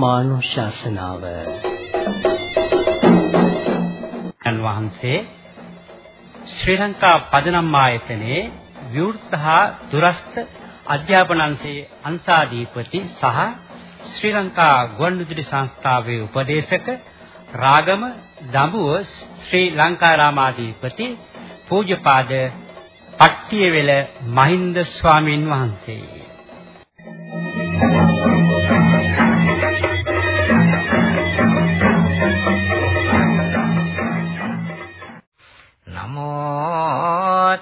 ධර්මානුශාසනාව. වහන්සේ ශ්‍රී ලංකා පදනම් ආයතනයේ විවෘත හා දුරස්ත අධ්‍යාපන අංශයේ අංශාධිපති සහ ශ්‍රී ලංකා ගුවන්විදුලි සංස්ථාවේ උපදේශක රාගම දඹුව ශ්‍රී ලංකාරාමාධිපති පූජ්‍යපාද පට්ටියවෙල මහින්ද ස්වාමින් වහන්සේ.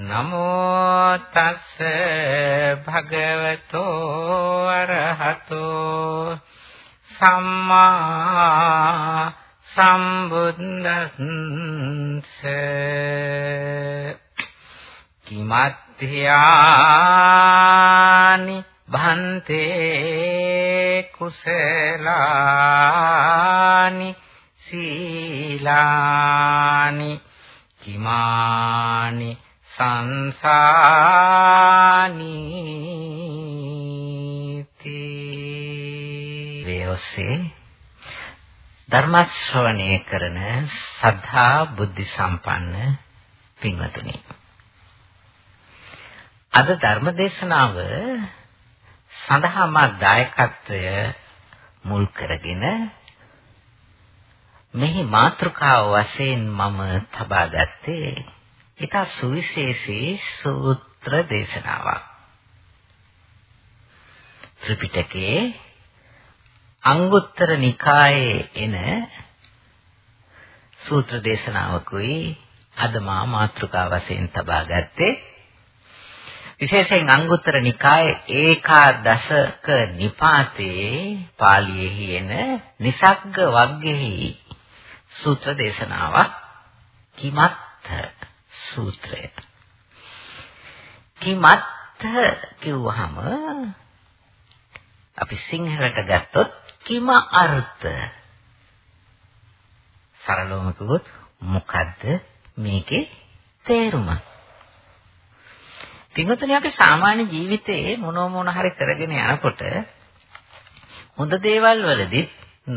නමෝ තස්ස භගවතෝ අරහතෝ සම්මා සම්බුද්දස්ස කිමත්ත්‍යානි භන්තේ කුසලානි සීලානි කිමානි සංසානීති වේොසේ ධර්ම ශ්‍රවණය කරන සද්ධා බුද්ධ සම්පන්න පින්වතුනි. අද ධර්ම දේශනාව සඳහා මා දායකත්වය මුල් කරගෙන මෙහි මාතෘකාව වශයෙන් මම තබා ගත්තේ ඊට සුවිශේෂී සූත්‍ර දේශනාවක්. ත්‍රිපිටකයේ අංගුත්තර නිකායේ එන සූත්‍ර දේශනාවකුයි අද මා මාතෘකා වශයෙන් තබා ගත්තේ විශේෂයෙන් අංගුත්තර නිකායේ ඒකාදශක නිපාතේ පාළියේහි එන නිසග්ග වග්ගෙහි සූත්‍ර දේශනාවක් කිමත් සූත්‍රය. කිමත් කිව්වහම අපි සිංහලට ගත්තොත් කිම අර්ථ සරලවම කිව්වොත් මොකද්ද මේකේ තේරුම? පින්වතුනි අපි සාමාන්‍ය ජීවිතයේ මොන මොන හරි කරගෙන යනකොට හොඳ දේවල් වලදී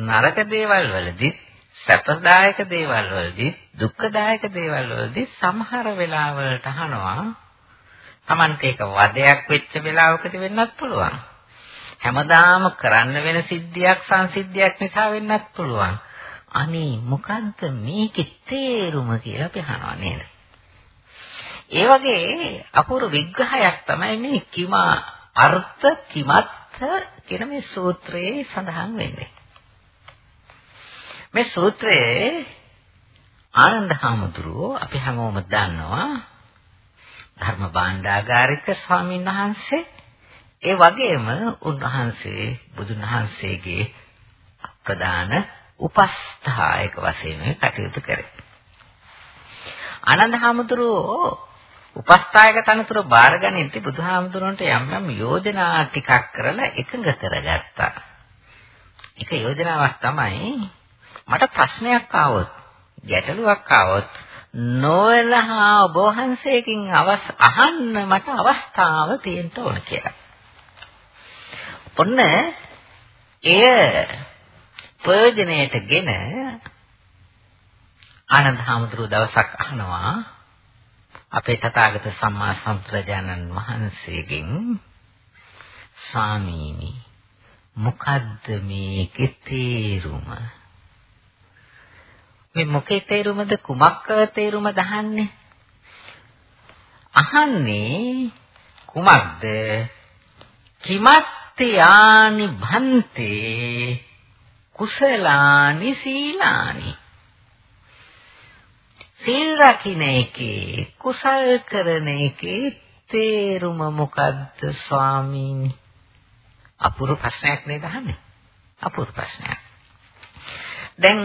නරක දේවල් වලදී සැපදායක දේවල් වලදී දුක්ඛදායක දේවල් වලදී සමහර වෙලාවලට අහනවා Tamante එක වදයක් වෙච්ච වෙලාවකදී වෙන්නත් පුළුවන්. හැමදාම කරන්න වෙන සිද්ධියක් සංසිද්ධියක් නිසා වෙන්නත් පුළුවන්. අනේ මොකද්ද මේකේ තේරුම කියලා අපි අහනවා නේද? ඒ වගේ අපූර්ව විග්‍රහයක් තමයි මේ කිමා අර්ථ කිමත් කියන මේ සූත්‍රයේ සඳහන් වෙන්නේ. මේ සූත්‍රයේ ආනන්ද හාමුදුරුවෝ අපි හැමෝම දන්නවා ධර්ම භාණ්ඩාගාරික ස්වාමීන් වහන්සේ ඒ වගේම උන්වහන්සේ බුදුන් වහන්සේගේ ප්‍රධාන උපස්ථායක වශයෙන් කටයුතු කරේ. ආනන්ද හාමුදුරුවෝ උපස්ථායක තනතුර බාරගනිද්දී බුදුහාමුදුරන්ට යම් යම් යෝජනා ටිකක් කරලා එකඟ කරගත්තා. එක යෝජනාවක් තමයි මට ප්‍රශ්නයක් ආවොත් ගැටලුවක් ආවොත් නොවලහා ඔබ වහන්සේකින් අවස් අහන්න මට අවස්ථාව තියෙන්න ඕන කියලා. ඔන්න එය ප්‍රයෝජනයටගෙන ආනන්ද හාමුදුරුව දවසක් අහනවා අපේ තථාගත සම්මා සම්බුදුරජාණන් වහන්සේගෙන් ස්වාමීනි මොකද්ද මේකේ තේරුම මේ මොකේ තේරුමද? කුමක් තේරුමද අහන්නේ? අහන්නේ කුමක්ද? කිමත්ත්‍යානි භන්තේ කුසලානි සීලානි. සීල් රකින්න එකේ කුසල් කරන එකේ තේරුම මොකද්ද ස්වාමීනි? අපුරු ප්‍රශ්නයක් නේද අහන්නේ? අපුරු ප්‍රශ්නයක්. දැන්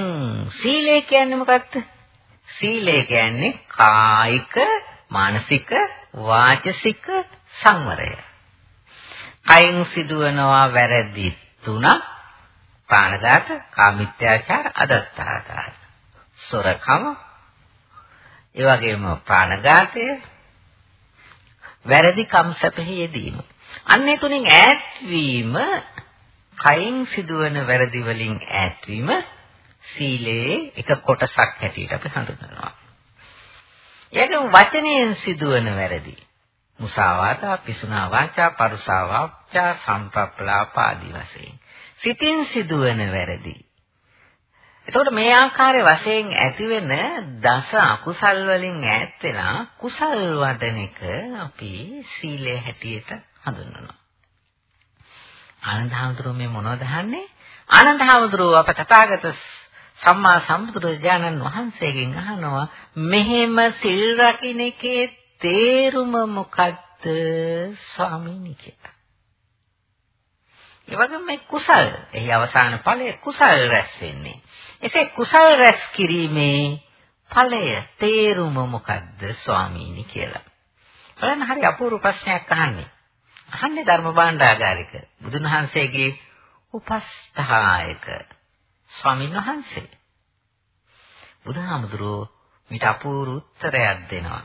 සීලය කියන්නේ මොකක්ද? සීලය කියන්නේ කායික, මානසික, වාචසික සංවරය. කයෙන් සිදුවනවා වැරදි තුනක් ප්‍රාණඝාත, කාමිත්‍යාචාර, අදත්තාචාර. සොරකම, ඒ වගේම ප්‍රාණඝාතය, වැරදි කම් සැපෙහි යෙදීම. අන්නේ තුنين ඈත්වීම කයෙන් සිදුවන වැරදි වලින් ඈත්වීම සීලයේ එක කොටසක් හැටියට අපි හඳුන්වනවා. ඒකම වචනයෙන් සිදුවන වැරදි. මුසාවාදා, පිසුනා වාචා, පරුසා වාචා, සම්ප්‍රප්පලාප ආදී වශයෙන්. සිතින් සිදුවන වැරදි. එතකොට මේ ආකාරයේ වශයෙන් ඇතිවෙන දස අකුසල් වලින් ඈත් වෙලා කුසල් වඩන එක අපි සීලය හැටියට හඳුන්වනවා. ආනන්දහමතුරු මේ මොනවද අහන්නේ? ආනන්දහමතුරු අප තථාගත සම්මා සම්බුදුරජාණන් වහන්සේගෙන් අහනවා මෙහෙම සිල් රකින්න එකේ තේරුම මොකද්ද ස්වාමීනි කියලා. ඒ වගේම මේ කුසල් එහි අවසාන ඵලය කුසල් රැස් වෙන්නේ. එසේ කුසල් රැස් කිරීමේ ඵලය තේරුම මොකද්ද ස්වාමීනි කියලා. බලන්න හරි අපූර්ව ප්‍රශ්නයක් අහන්නේ. අහන්නේ ධර්ම භාණ්ඩාගාරික බුදුන් වහන්සේගේ උපස්ථායක ස්වාමීන් වහන්සේ. බුදුහාමුදුරුවෝ මිට අපූර්ව උත්තරයක් දෙනවා.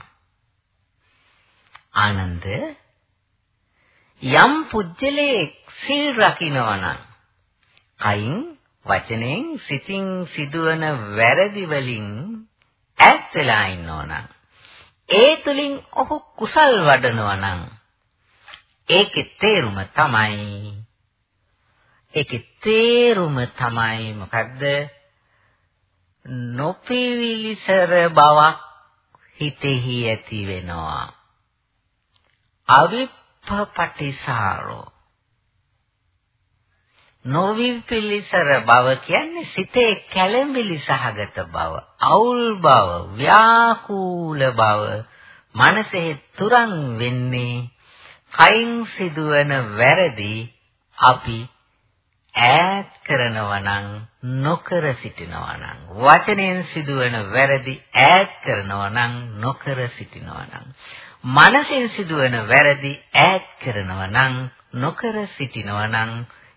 ආනන්ද යම් පුජ්‍යලේ සිල් රකින්නවා නම් කයින් වචනෙන් සිතින් සිදුවන වැරදි වලින් ඈත් වෙලා ඉන්නවා නම් ඒ තුලින් ඔහු කුසල් වඩනවා නම් ඒකේ තේරුම තමයි ඒකේ තේරුම තමයි මොකද්ද? නොපිවිලිසර බවක් හිතෙහි ඇති වෙනවා. අවිප්පටිසාරෝ නොවිපිලිසර බව කියන්නේ සිතේ කැළඹිලි සහගත බව, අවුල් බව, ව්‍යාකූල බව, මනසේ තුරන් වෙන්නේ කයින් සිදුවන වැරදි අපි ඈත් කරනවා නම් නොකර සිටිනවා නම් වචනෙන් සිදුවන වැරදි ඈත් කරනවා නම් නොකර සිටිනවා නම් මනසෙන් සිදුවන වැරදි ඈත් කරනවා නම් නොකර සිටිනවා නම්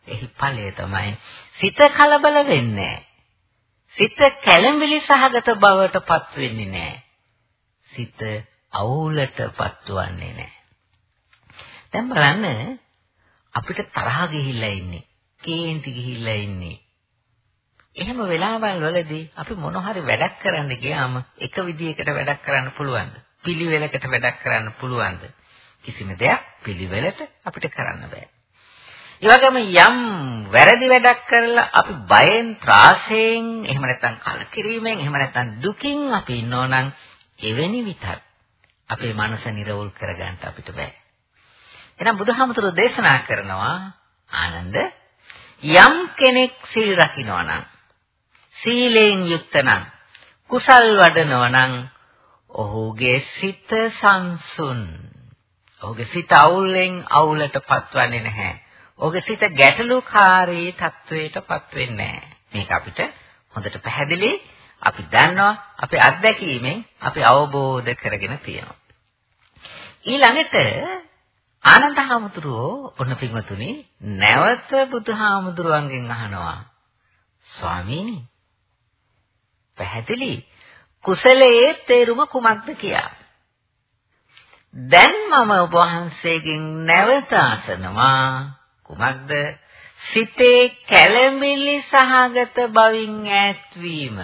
එහි ඵලය තමයි සිත කලබල වෙන්නේ සිත කැළඹිලි සහගත බවට පත් වෙන්නේ නැහැ. සිත අවුලට පත්වන්නේ නැහැ. දැන් බලන්න අපිට තරහ ගිහිල්ලා ඉන්නේ. කේන්ති ගිහිල්ලා ඉන්නේ. එහෙම වෙලාවල් වලදී අපි මොන හරි වැඩක් කරන්න ගියාම එක විදියකට වැඩක් කරන්න පුළුවන්ද? පිළිවෙලකට වැඩක් කරන්න පුළුවන්ද? කිසිම දෙයක් පිළිවෙලට අපිට කරන්න බෑ. ඒ වගේම යම් වැරදි වැඩක් කරලා අපි බයෙන් ත්‍රාසයෙන් එහෙම නැත්නම් කලකිරීමෙන් එහෙම නැත්නම් දුකින් අපි ඉන්නෝ නම් එවැනි විතක් අපේ මනස නිරවුල් කරගන්න අපිට බෑ. එහෙනම් බුදුහාමුදුරුවෝ දේශනා කරනවා ආනන්ද යම් කෙනෙක් සීල් රකින්නවා නම් සීලෙන් යුක්ත නම් කුසල් වඩනවා නම් ඔහුගේ සිත සංසුන්. ඔහුගේ සිත අවුලෙන් අවුලට පත්වන්නේ නැහැ. ඔහුගේ සිත ගැටලුකාරී තත්වයටපත් වෙන්නේ නැහැ. මේක අපිට හොඳට පැහැදිලි. අපි දන්නවා අපේ අත්දැකීමෙන් අපි අවබෝධ කරගෙන තියෙනවා. ඊළඟට ආනන්ද හාමුදුරුවෝ ඔන්න පින්වතුනි නැවත බුදුහාමුදුරුවන්ගෙන් අහනවා ස්වාමීනි පැහැදිලි කුසලයේ තේරුම කුමක්ද කියා. දැන් මම ඔබ වහන්සේගෙන් නැවත අසනවා. කුමක්ද? සිතේ කැළඹිලි සහගත බවින් ඈත්වීම.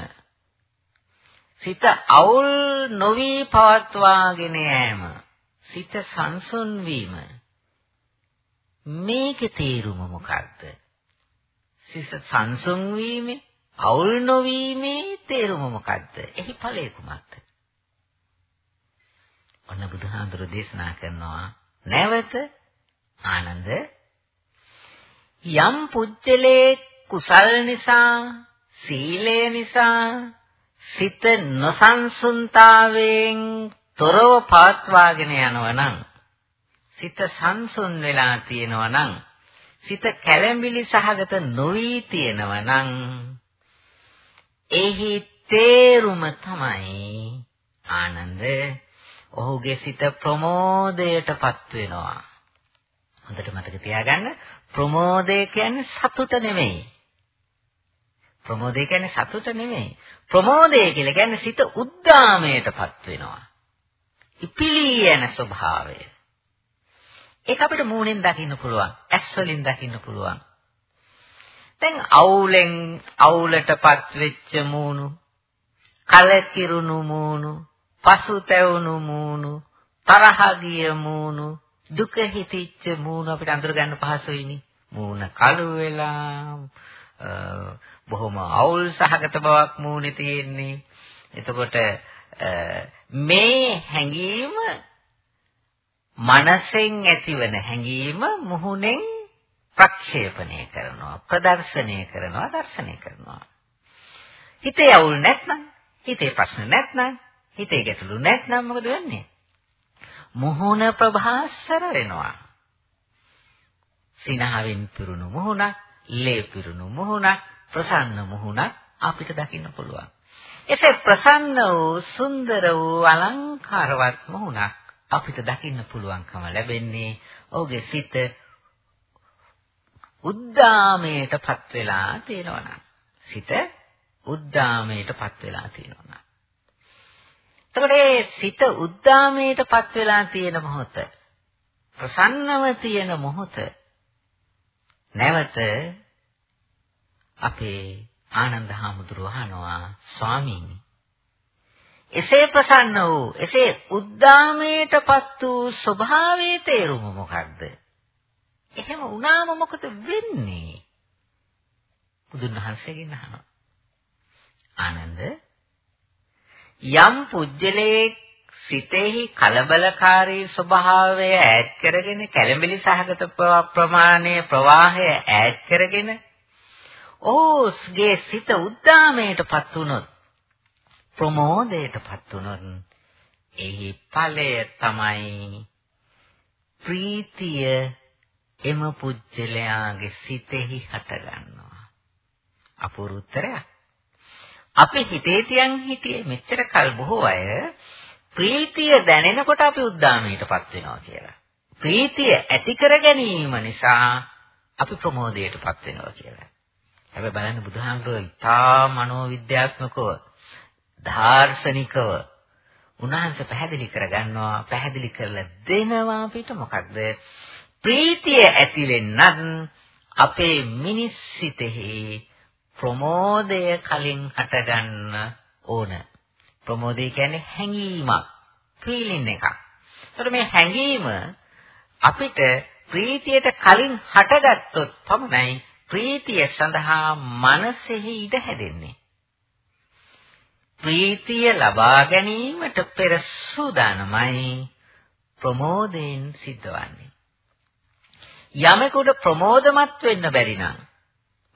සිත අවුල් නොවි පවත්වාගෙන යෑම. සිත සංසුන් වීම මේකේ තේරුම මොකක්ද? සිත සංසුන් වීමේ, අවුල් නොවීමේ තේරුම මොකක්ද? එහි ඵලය කුමක්ද? ඔන්න බුදුහාඳුර දේශනා කරනවා නැවත ආනන්ද යම් පුජ්‍යලේ කුසල් නිසා සීලය නිසා සිත නොසන්සුන්තාවයෙන් තොරව පවත්වාගෙන යනවා නම් සිත සංසුන් වෙලා තියෙනවා නම් සිත කැළඹිලි සහගත නොවි තියෙනවා නම් එහි තේරුම තමයි ආනන්ද ඔහුගේ සිත ප්‍රමෝදයටපත් වෙනවා. හොඳට මතක තියාගන්න ප්‍රමෝදය කියන්නේ සතුට නෙමෙයි. ප්‍රමෝදය කියන්නේ සතුට නෙමෙයි. ප්‍රමෝදය කියලා කියන්නේ සිත උද්දාමයටපත් වෙනවා. ඉපිලී යන ස්වභාවය. ඒක අපිට මූණෙන් දකින්න පුළුවන්. ඇස් වලින් දකින්න පුළුවන්. දැන් අවුලෙන් අවුලටපත් වෙච්ච මූණු, කලකිරුණු මූණු, පසුතැවුණු මූණු, තරහ ගිය මූණු, දුක හිතිච්ච මූණු අපිට අඳුර ගන්න පහසුයිනේ. මූණ කළු වෙලා බොහොම අවුල් සහගත බවක් මූණේ තියෙන්නේ. එතකොට මේ හැඟීම මනසෙන් ඇතිවන හැඟීම මුහුණෙන් ප්‍රක්ෂේපණය කරනවා ප්‍රදර්ශනය කරනවා දර්ශනය කරනවා. හිතේ අවුල් නැත්නම් හිතේ ප්‍රශ්න නැත්නම් හිතේ ගැටලු නැත්නම් මොකද වෙන්නේ? මුහුණ ප්‍රභාස්වර වෙනවා. සිනහවෙන් පිරුණු මුහුණක් ලේ පිරුණු මුහුණක් ප්‍රසන්න මුහුණක් අපිට දකින්න පුළුවන්. එසේ ප්‍රසන්න වූ සුන්දර වූ අලංකාරවත් මුහුණක් අපිට දකින්න පුළුවන්කම ලැබෙන්නේ ඔහුගේ සිත උද්දාමයටපත් වෙලා තියෙනවා සිත උද්දාමයටපත් වෙලා තියෙනවා එතකොට මේ සිත උද්දාමයටපත් වෙලා තියෙන මොහොත ප්‍රසන්නව තියෙන මොහොත නැවත අපේ ආනන්ද හාමුදුරුවෝ අහනවා ස්වාමීනි එසේ ප්‍රසන්න වූ එසේ උද්දාමයටපත් වූ ස්වභාවයේ තේරුම මොකක්ද? එහෙම වුණාම මොකද වෙන්නේ? බුදුන් වහන්සේගෙන් අහනවා. ආනන්ද යම් පුජ්‍යලේ සිතෙහි කලබලකාරී ස්වභාවය ඈඩ් කරගෙන කැළඹිලි සහගත ප්‍රමාණය ප්‍රවාහය ඈඩ් කරගෙන ඕස්ගේ සිත උද්දාමයටපත් වුණොත් ප්‍රමෝදයටපත් වුණොත් එහි ඵලය තමයි ප්‍රීතිය එම පුජ්‍යලයාගේ සිතෙහි හටගන්නවා. අපූර්ව උත්තරයක් අපි හිතේ තියන් හිටියේ මෙච්චර කල් බොහෝ අය ප්‍රීතිය දැනෙනකොට අපි උද්දාමයටපත් වෙනවා කියලා. ප්‍රීතිය ඇති කර ගැනීම නිසා අපි ප්‍රමෝදයටපත් වෙනවා කියලා. හැබැයි බලන්න බුදුහාමුදුරුවෝ ඉතා මනෝවිද්‍යාත්මකව දාර්ශනිකව උන්වහන්සේ පැහැදිලි කරගන්නවා පැහැදිලි කරලා දෙනවා අපිට. මොකක්ද ප්‍රීතිය ඇති වෙන්නත් අපේ මිනිස් සිතෙහි ප්‍රමෝදය කලින් හටගන්න ඕන. ප්‍රමෝදය කියන්නේ හැඟීමක් ෆීලින් එකක්. ඒතර මේ හැඟීම අපිට ප්‍රීතියට කලින් හටගත්තොත් පමණයි ප්‍රීතිය සඳහා මනසෙහි ඉඩ හැදෙන්නේ ප්‍රීතිය ලබා ගැනීමට පෙර සූදානමයි ප්‍රමෝදයෙන් සිද්ධවන්නේ. යමෙකුට ප්‍රමෝදමත් වෙන්න බැරි නම්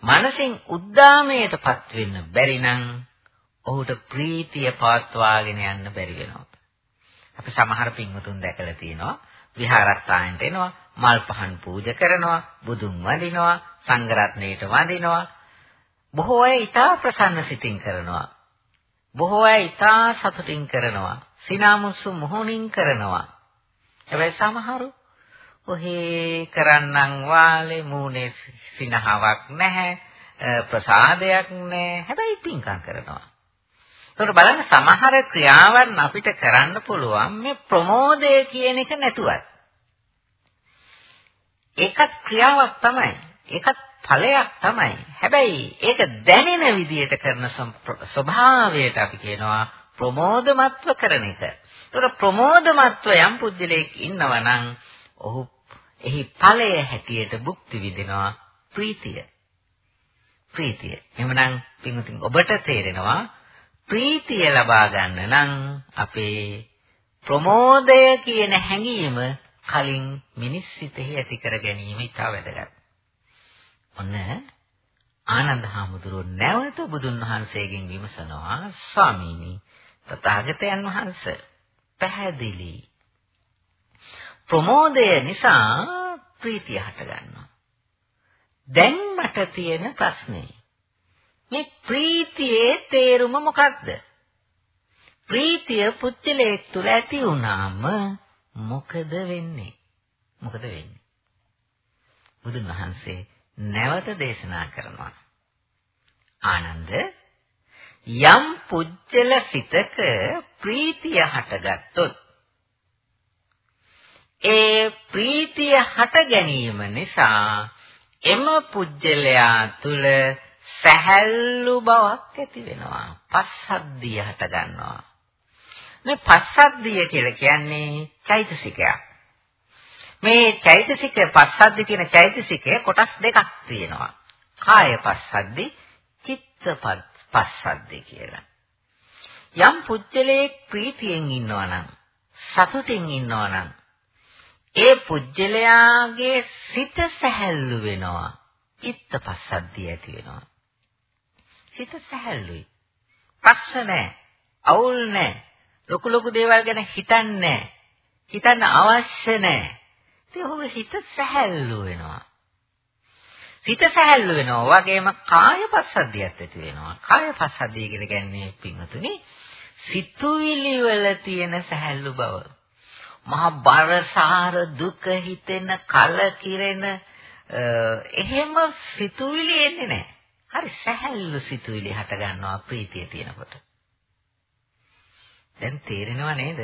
මනසින් උද්දාමයටපත් වෙන්න බැරි නම් ඔහුට ප්‍රීතිය පවත්වාගෙන යන්න බැරි වෙනවා. අපි සමහර පින්වතුන් දැකලා තියෙනවා විහාරස්ථානට එනවා මල් පහන් පූජා කරනවා බුදුන් වඳිනවා සංඝ රත්නයට වඳිනවා බොහෝ අය ඊටා ප්‍රසන්න සිතින් කරනවා බොහෝ අය ඉතා සතුටින් කරනවා. සිනාමුසු මොහොනින් කරනවා. හැබැයි සමහරු ඔහේ කරන්නම් වාලේ මූණේ සිනහාවක් නැහැ. ප්‍රසාදයක් නැහැ. හැබැයි පිංකම් කරනවා. ඒකට බලන්න සමහර ක්‍රියාවන් අපිට කරන්න පුළුවන් මේ ප්‍රමෝදය කියන එක නැතුවත්. ඒකත් ක්‍රියාවක් තමයි. ඒකත් ඵලයක් තමයි. හැබැයි ඒක දැනෙන විදිහට කරන ස්වභාවයට අපි කියනවා ප්‍රමෝදමත්ව කරන එක. ඒතර ප්‍රමෝදමත්ව යම් පුද්ගලයෙක් ඉන්නවා නම් ඔහු එහි ඵලය හැටියට භුක්ති විඳිනවා ප්‍රීතිය. ප්‍රීතිය. එහෙමනම් පින්වතුන් ඔබට තේරෙනවා ප්‍රීතිය ලබා ගන්න නම් අපේ ප්‍රමෝදය කියන හැඟීම කලින් මිනිස් සිතෙහි ඇති කර ගැනීම ඉතා වැදගත්. ඔන්න ආනන්ද හාමුදුරුවෝ නැවත බුදුන් වහන්සේගෙන් විමසනවා ස්වාමීනි තථාගතයන් වහන්සේ පැහැදිලි ප්‍රමෝදය නිසා ප්‍රීතිය හට ගන්නවා දැන් මට තියෙන ප්‍රශ්නේ මේ ප්‍රීතියේ තේරුම මොකක්ද? ප්‍රීතිය පුච්චලයක් තුල ඇති වුණාම මොකද වෙන්නේ? මොකද වෙන්නේ? බුදුන් වහන්සේ නැවත දේශනා කරනවා. ආනන්ද යම් පුජ්‍යල සිතක ප්‍රීතිය හටගත්තොත් ඒ ප්‍රීතිය හට ගැනීම නිසා එම පුජ්‍යලයා තුල සැහැල්ලු බවක් ඇති වෙනවා. පස්සද්ධිය හට ගන්නවා. මේ පස්සද්ධිය කියලා කියන්නේ චෛතසිකයක්. මේ චෛතසික පස්සද්ධි කියන චෛතසිකය කොටස් දෙකක් තියෙනවා. කාය පස්සද්ධි, චිත්ත පස්සද්ධි කියලා. යම් පුජ්‍යලයේ ප්‍රීතියෙන් ඉන්නවා නම් සතුටින් ඉන්නවා නම් ඒ පුජ්‍යලයාගේ සිත සැහැල්ලු වෙනවා. චිත්ත පස්සද්ධිය ඇති වෙනවා. සිත සැහැල්ලුයි. ප්‍රශ්න නැහැ. අවුල් නැහැ. ලොකු ලොකු දේවල් ගැන හිතන්නේ නැහැ. හිතන්න අවශ්‍ය නැහැ. ඉතින් ඔහුගේ හිත සැහැල්ලු වෙනවා. සිත සැහැල්ලු වෙනවා. වගේම කාය පස්සද්ධියත් ඇති වෙනවා. කාය පස්සද්ධිය කියලා කියන්නේ පින්වතුනි සිතුවිලි වල තියෙන සැහැල්ලු බව. මහා බරසාර දුක හිතෙන කලකිරෙන එහෙම සිතුවිලි එන්නේ නැහැ. හරි සැහැල්ලු සිතුවිලි හට ගන්නවා ප්‍රීතිය තියෙනකොට. දැන් තේරෙනව නේද?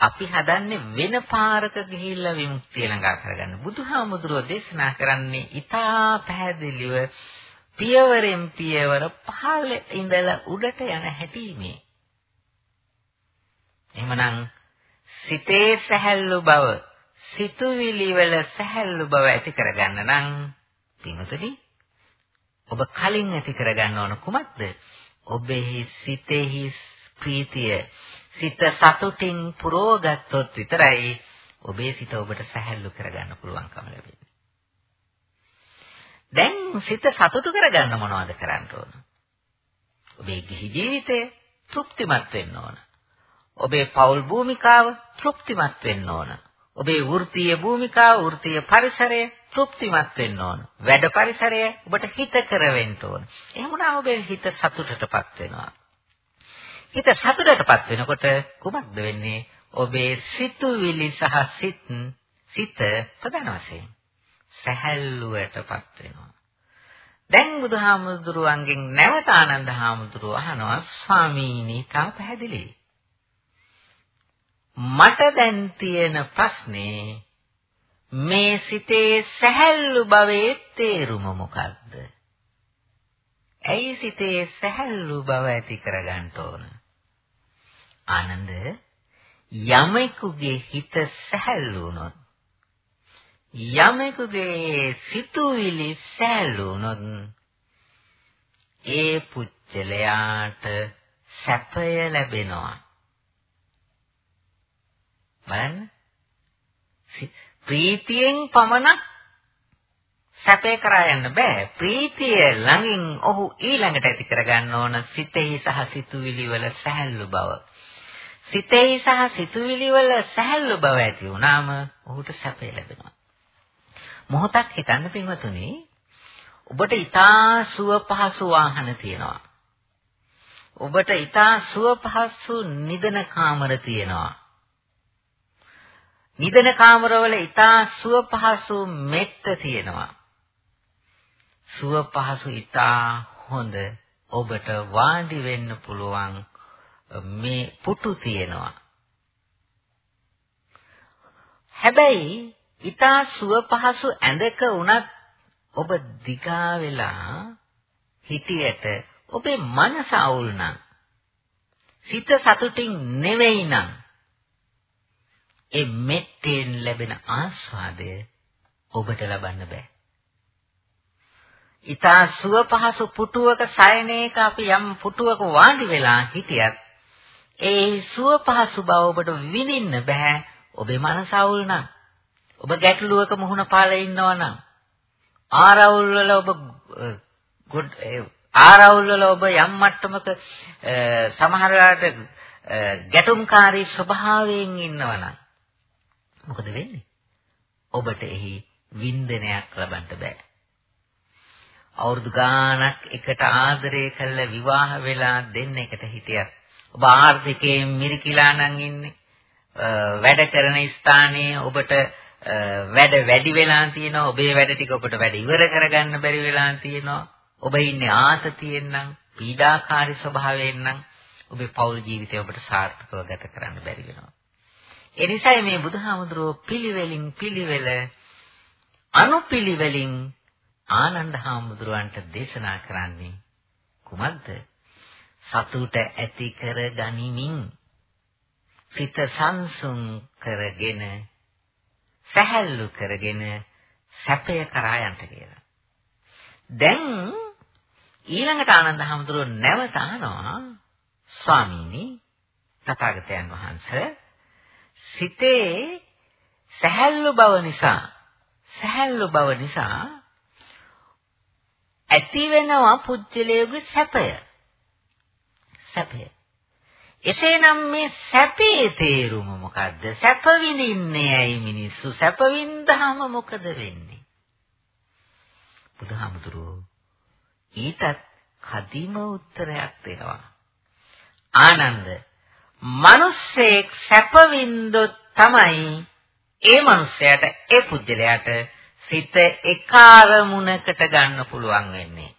අපි හදන්නේ වෙන පාරක ගිහිල්ලා විමුක්තිය ළඟා කරගන්න. බුදුහාමුදුරුවෝ දේශනා කරන්නේ ඊටා පැහැදිලිව පියවරෙන් පියවර පහළ ඉඳලා උඩට යන හැටි මේ. එහෙමනම් සිතේ සැහැල්ලු බව, සිතුවිලි වල සැහැල්ලු බව ඇති කරගන්න නම් පින්වතුනි ඔබ කලින් ඇති කරගන්න ඕන කුමක්ද? ඔබෙහි සිතෙහි ප්‍රීතිය සිත සතුටින් පුරවගත්තොත් විතරයි ඔබේ සිත ඔබට සැහැල්ලු කරගන්න පුළුවන්කම ලැබෙන්නේ. දැන් සිත සතුටු කරගන්න මොනවද කරන්න ඕන? ඔබේ ගිහි ජීවිතය තෘප්තිමත් වෙන්න ඕන. ඔබේ පෞල් භූමිකාව තෘප්තිමත් වෙන්න ඕන. ඔබේ වෘත්තීය භූමිකාව, වෘත්තීය පරිසරය තෘප්තිමත් වෙන්න ඕන. වැඩ පරිසරය ඔබට හිතකර වෙන්න ඕන. එහෙම වුණාම ඔබේ හිත සතුටටපත් වෙනවා. හිත සතුටටපත් වෙනකොට කුමක්ද වෙන්නේ? ඔබේ සිතුවිලි සහ සිත් සිත ප්‍රධාන වශයෙන් සැහැල්ලුවටපත් වෙනවා. දැන් බුදුහාමුදුරුවන්ගෙන් නැවත ආනන්ද හාමුදුරුව අහනවා ස්වාමීනි තා පැහැදිලි. මට දැන් තියෙන ප්‍රශ්නේ මේ සිතේ සැහැල්ලු භවයේ තේරුම මොකක්ද? ඇයි සිතේ සැහැල්ලු බව ඇති කරගන්න ඕන? ආනන්ද යමෙකුගේ හිත සැහැල්ලු වුණොත් යමෙකුගේ සිතුවිලි සැහැල්ලු වුණොත් ඒ පුච්චලයාට සැපය ලැබෙනවා බලන්න ප්‍රීතියෙන් පමණක් සැපේ කරා යන්න බෑ. ප්‍රීතිය ළඟින් ඔහු ඊළඟට ඇති කරගන්න ඕන සිතෙහි සහ සිතුවිලි වල සැහැල්ලු බව. සිතෙහි සහ සිතුවිලි වල සැහැල්ලු බව ඇති වුණාම ඔහුට සැපේ ලැබෙනවා. මොහොතක් හිතන්න පින්වතුනි ඔබට ඊටා සුව පහසු වාහන තියෙනවා. ඔබට ඊටා සුව පහසු නිදන කාමර තියෙනවා. නිදන කාමරවල ඊටා සුව පහසු මෙට්ට තියෙනවා. සුව පහසු ඊටා හොඳ ඔබට වාඩි වෙන්න පුළුවන් මේ පුටු තියෙනවා. හැබැයි ඊටා සුව පහසු ඇඳක උනත් ඔබ දිගා වෙලා හිටියට ඔබේ මනස අවුල් නම් සිත සතුටින් නෙවෙයි නම් ඒ මෙත්තෙන් ලැබෙන ආස්වාදය ඔබට ලබන්න බෑ. ඊතා සුව පහසු පුටුවක සයනයක අපි යම් පුටුවක වාඩි වෙලා හිටියත් ඒ සුව පහසු බව ඔබට විඳින්න බෑ ඔබේ මනස අවුල් නම්. ඔබ ගැටලුවක මුහුණ පාලා ඉන්නවා නම් ආරවුල් වල ඔබ ආරවුල් වල ඔබ යම් මට්ටමක සමහර වෙලාවට ගැටුම්කාරී ස්වභාවයෙන් ඉන්නවනම් මොකද වෙන්නේ? ඔබට එහි වින්දනයක් ලබන්න බෑ. අවුරුදු ගාණක් එකට ආදරය කරලා විවාහ වෙලා දෙන්න එකට හිටියත් ඔබ ආර්ථිකයෙන් මිරිකිලා නම් ඉන්නේ. වැඩ කරන ස්ථානයේ ඔබට වැඩ වැඩි වෙලා තියෙනවා. ඔබේ වැඩ ටික ඔබට වැඩ ඉවර කරගන්න බැරි වෙලා තියෙනවා. ඔබ ඉන්නේ ආතතියෙන් නම් පීඩාකාරී ස්වභාවයෙන් නම් ඔබේ පෞල් ජීවිතය ඔබට සාර්ථකව ගත කරන්න බැරි වෙනවා. ඒ නිසායි මේ බුදුහාමුදුරුවෝ පිළිවෙලින් පිළිවෙල අනුපිළිවෙලින් ආනන්ද හාමුදුරුවන්ට දේශනා කරන්නේ කුමක්ද? සතුට ඇති කර ගනිමින් සිත සංසුන් කරගෙන සැහැල්ලු කරගෙන සැපය කරා යන්න කියලා. දැන් ඊළඟට ආනන්ද හාමුදුරුවෝ නැවත අහනවා ස්වාමීනි තථාගතයන් වහන්සේ සිතේ සැහැල්ලු බව නිසා සැහැල්ලු බව නිසා ඇති වෙනවා පුජ්‍යලයේ සැපය. සැපය. එසේනම් මේ සැපේ තේරුම මොකද්ද? සැප විඳින්නේ ඇයි මිනිස්සු? සැප විඳහම මොකද වෙන්නේ? බුදුහාමුදුරුවෝ ඊටත් කදිම උත්තරයක් දෙනවා. ආනන්ද මිනිස්සෙක් සැප විඳොත් තමයි ඒ මිනිසයාට ඒ පුජ්‍යලයට සිත එක අරමුණකට ගන්න පුළුවන් වෙන්නේ.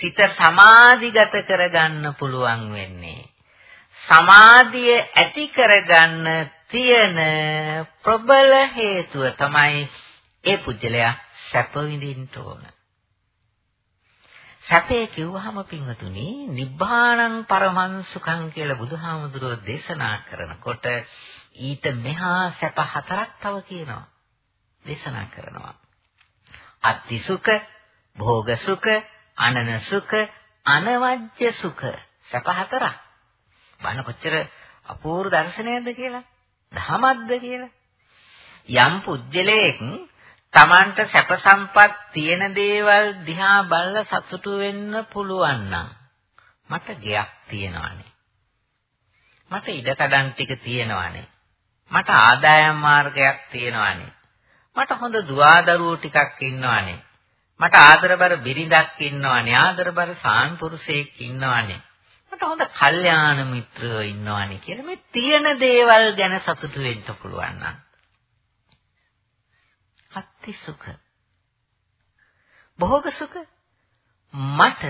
සිත සමාධිගත කරගන්න පුළුවන් වෙන්නේ. සමාධිය ඇති කරගන්න තියෙන ප්‍රබල හේතුව තමයි ඒ පුජ්‍යලයා සැප විඳින්න ඕන. සැපේ කිව්වහම පින්වතුනි නිබ්බාණං පරමං සුඛං කියලා බුදුහාමුදුරුවෝ දේශනා කරනකොට ඊට මෙහා සැප හතරක් තව කියනවා. දේශනා කරනවා. අත්ති සුඛ, භෝග සුඛ, අනන සුඛ, අනවජ්‍ය සුඛ. සැප හතරක්. බලන්න කොච්චර අපූර්ව දර්ශනයක්ද කියලා. ධමත්ද කියලා. යම් පුජ්‍යලයක් Tamanට සැප සම්පත් තියෙන දේවල් දිහා බලලා සතුටු වෙන්න පුළුවන් නම් මට ගෙයක් තියෙනවානේ. මට ඉඩකඩම් ටික තියෙනවානේ. මට ආදායම් මාර්ගයක් තියෙනවානේ. මට හොඳ දුවදරුවෝ ටිකක් ඉන්නවානේ. මට ආදරබර බිරිඳක් ඉන්නවානේ. ආදරබර සාන්පුරුෂයෙක් ඉන්නවානේ. මට හොඳ කල්යාණ මිත්‍රයෝ ඉන්නවානේ කියලා මේ තියෙන දේවල් ගැන සතුටු වෙන්න පුළුවන් නම්. අත්ති සුඛ. භෝග සුඛ. මට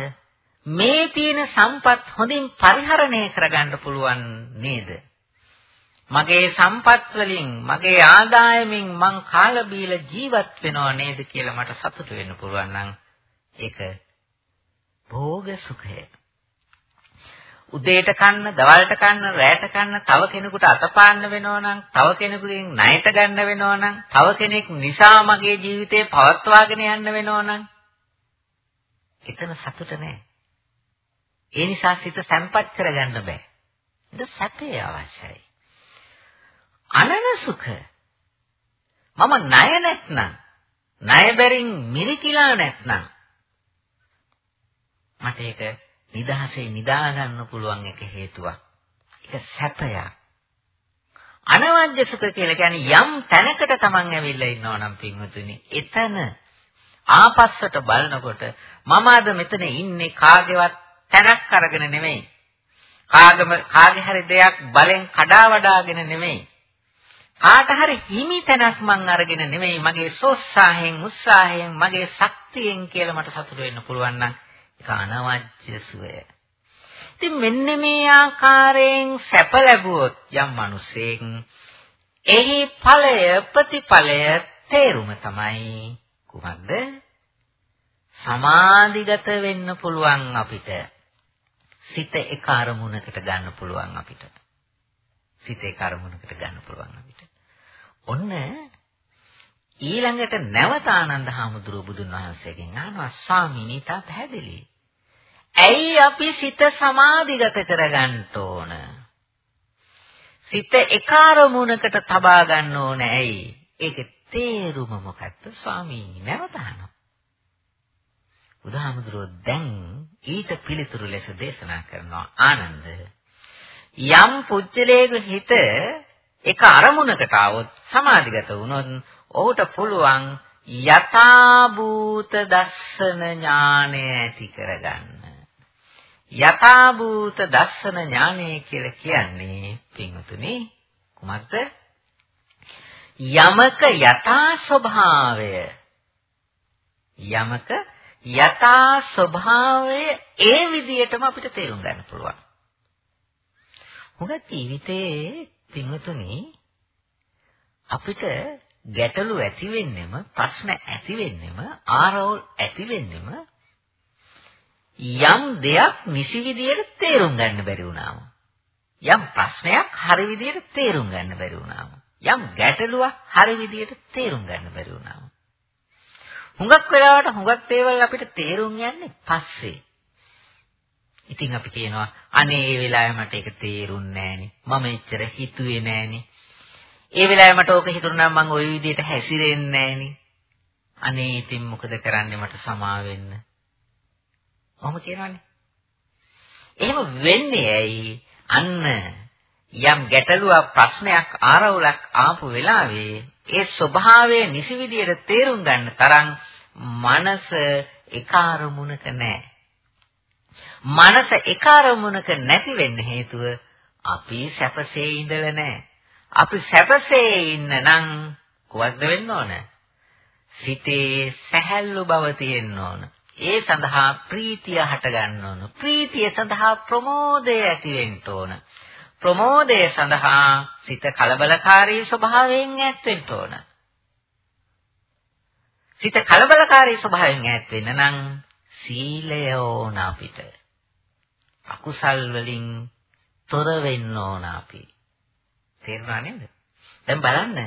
මේ තියෙන සම්පත් හොඳින් පරිහරණය කරගන්න පුළුවන් නේද? මගේ සම්පත් වලින් මගේ ආදායමෙන් මං කාලා බීලා ජීවත් වෙනව නේද කියලා මට සතුටු වෙන්න පුළුවන් නම් ඒක භෝග සුඛය. උදේට කන්න, දවල්ට කන්න, රැයට කන්න, තව කෙනෙකුට අතපාන්න වෙනවා නම්, තව කෙනෙකුගෙන් ණයට ගන්න වෙනවා නම්, තව කෙනෙක් නිසා මගේ ජීවිතේ පවත්වාගෙන යන්න වෙනවා නම් එතන සතුට නැහැ. ඒ නිසා සිත සැම්පත් කරගන්න බෑ. ඒක සැපේ අවශ්‍යයි. අනන සුඛ. මම ණය නැත්නම් ණය බැරින් මිරිකිලා නැත්නම් මට ඒක නිදහසේ නිදා ගන්න පුළුවන් එක හේතුවක්. ඒක සැපයක්. අනවජ්‍ය සුඛ කියලා කියන්නේ යම් තැනකට Taman ඇවිල්ලා ඉන්නවා නම් පින්වතුනි එතන ආපස්සට බලනකොට මම අද මෙතන ඉන්නේ කාගේවත් තැනක් අරගෙන නෙමෙයි. කාගම කාගේ හරි දෙයක් බලෙන් කඩා වඩාගෙන නෙමෙයි. කාට හරි හිමි තැනක් මං අරගෙන නෙමෙයි මගේ සෝත්සාහයෙන් උත්සාහයෙන් මගේ ශක්තියෙන් කියලා මට සතුට වෙන්න පුළුවන් නම් ඒක අනවජ්‍ය සුවය. ඉතින් මෙන්න මේ ආකාරයෙන් සැප ලැබුවොත් යම් මිනිසෙක් එහි ඵලය ප්‍රතිඵලය තේරුම තමයි කුමක්ද? සමාධිගත වෙන්න පුළුවන් අපිට. සිත එක අරමුණකට ගන්න පුළුවන් අපිට. සිත එක අරමුණකට ගන්න පුළුවන් අපිට. ඔන්න ඊළඟට නැවත ආනන්ද හාමුදුරුව බුදුන් වහන්සේගෙන් අහනවා ස්වාමීනි තා පැහැදිලි. ඇයි අපි සිත සමාධිගත කරගන්න ඕන? සිත එකාරමුණකට තබා ගන්න ඕන ඇයි? ඒකේ තේරුම මොකක්ද ස්වාමීනි නැවත අහනවා. බුදුහාමුදුරුව දැන් ඊට පිළිතුරු ලෙස දේශනා කරනවා ආනන්ද යම් පුජ්‍යලයේ හිත එක අරමුණකට આવොත් සමාධිගත වුණොත් ඔහුට පුළුවන් යථා භූත දස්සන ඥානය ඇති කරගන්න. යථා භූත දස්සන ඥානය කියලා කියන්නේ පින්වතුනි කුමක්ද? යමක යථා ස්වභාවය යමක යථා ස්වභාවය ඒ විදිහටම අපිට තේරුම් ගන්න පුළුවන්. මොකද ජීවිතේ පින්වතුනි අපිට ගැටලු ඇති වෙන්නෙම ප්‍රශ්න ඇති වෙන්නෙම ආරෝල් ඇති වෙන්නෙම යම් දෙයක් නිසි විදියට තේරුම් ගන්න බැරි වුණාම යම් ප්‍රශ්නයක් හරි විදියට තේරුම් ගන්න බැරි වුණාම යම් ගැටලුවක් හරි විදියට තේරුම් ගන්න බැරි වුණාම හුඟක් වෙලාවට හුඟක් දේවල් අපිට තේරුම් යන්නේ පස්සේ. ඉතින් අපි කියනවා අනේ ඒ වෙලාවේ මට ඒක තේරුන්නේ නෑනේ මම එච්චර හිතුවේ නෑනේ ඒ වෙලාවේ මට ඕක හිතුණා නම් මම ওই විදිහට හැසිරෙන්නේ නෑනේ. අනේ ඉතින් මොකද කරන්නේ මට සමා වෙන්න. ඔහොම කියනවනේ. එහෙම වෙන්නේ ඇයි? අන්න යම් ගැටලුවක් ප්‍රශ්නයක් ආරවුලක් ආපු වෙලාවේ ඒ ස්වභාවය නිසි විදියට තේරුම් ගන්න තරම් මනස එක අරමුණක නැහැ. මනස එක අරමුණක නැති වෙන්න හේතුව අපි සැපසේ ඉඳලා නැහැ. අපි සැපසේ ඉන්න නම් කොහොමද වෙන්න ඕන? සිතේ සැහැල්ලු බව තියෙන්න ඕන. ඒ සඳහා ප්‍රීතිය හට ගන්න ඕන. ප්‍රීතිය සඳහා ප්‍රමෝදය ඇති වෙන්න ඕන. ප්‍රමෝදය සඳහා සිත කලබලකාරී ස්වභාවයෙන් ඈත් වෙන්න ඕන. සිත කලබලකාරී ස්වභාවයෙන් ඈත් වෙන්න නම් සීලය ඕන අපිට. අකුසල් වලින් තොර වෙන්න ඕන අපි. තේරුණා නේද? දැන් බලන්න